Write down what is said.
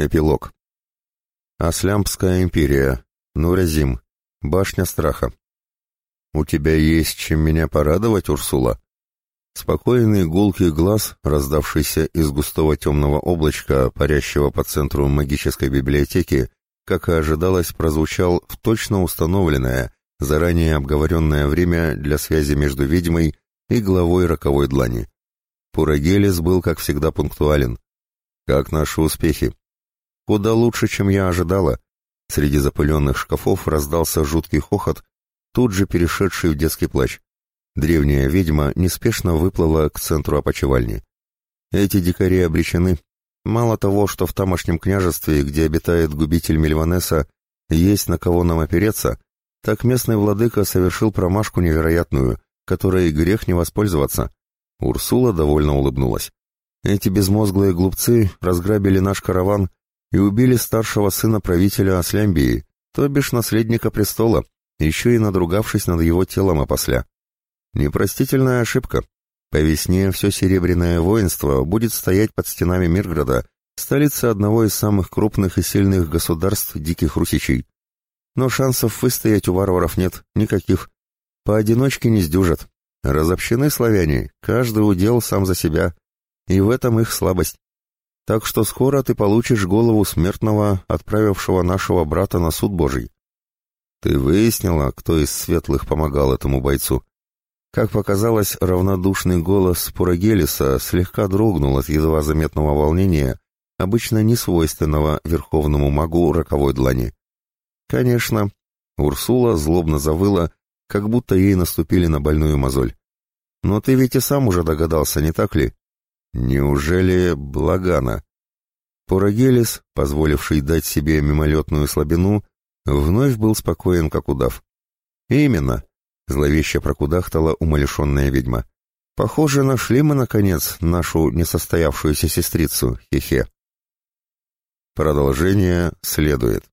Эпилог. Аслямская империя. Нуразим. Башня страха. «У тебя есть чем меня порадовать, Урсула?» Спокойный гулкий глаз, раздавшийся из густого темного облачка, парящего по центру магической библиотеки, как и ожидалось, прозвучал в точно установленное, заранее обговоренное время для связи между ведьмой и главой роковой длани. Пурагелис был, как всегда, пунктуален. «Как наши успехи?» Куда лучше, чем я ожидала. Среди запыленных шкафов раздался жуткий хохот, тут же перешедший в детский плач. Древняя ведьма неспешно выплыла к центру опочивальни. Эти дикари обречены. Мало того, что в тамошнем княжестве, где обитает губитель Мельванеса, есть на кого нам опереться, так местный владыка совершил промашку невероятную, которой грех не воспользоваться. Урсула довольно улыбнулась. Эти безмозглые глупцы разграбили наш караван и убили старшего сына правителя Аслямбии, то бишь наследника престола, еще и надругавшись над его телом опосля. Непростительная ошибка. По весне все серебряное воинство будет стоять под стенами Мирграда, столицы одного из самых крупных и сильных государств диких русичей. Но шансов выстоять у варваров нет, никаких. Поодиночке не сдюжат. Разобщены славяне, каждый удел сам за себя. И в этом их слабость. Так что скоро ты получишь голову смертного, отправившего нашего брата на суд Божий. Ты выяснила, кто из светлых помогал этому бойцу? Как показалось, равнодушный голос Пурагелиса слегка дрогнул от едва заметного волнения, обычно несвойственного верховному магу роковой длани. Конечно, Урсула злобно завыла, как будто ей наступили на больную мозоль. Но ты ведь и сам уже догадался, не так ли? Неужели Благана? Порагелис, позволивший дать себе мимолетную слабину, вновь был спокоен, как удав. «Именно», — зловеще прокудахтала умалишенная ведьма. «Похоже, нашли мы, наконец, нашу несостоявшуюся сестрицу, хе-хе». Продолжение следует.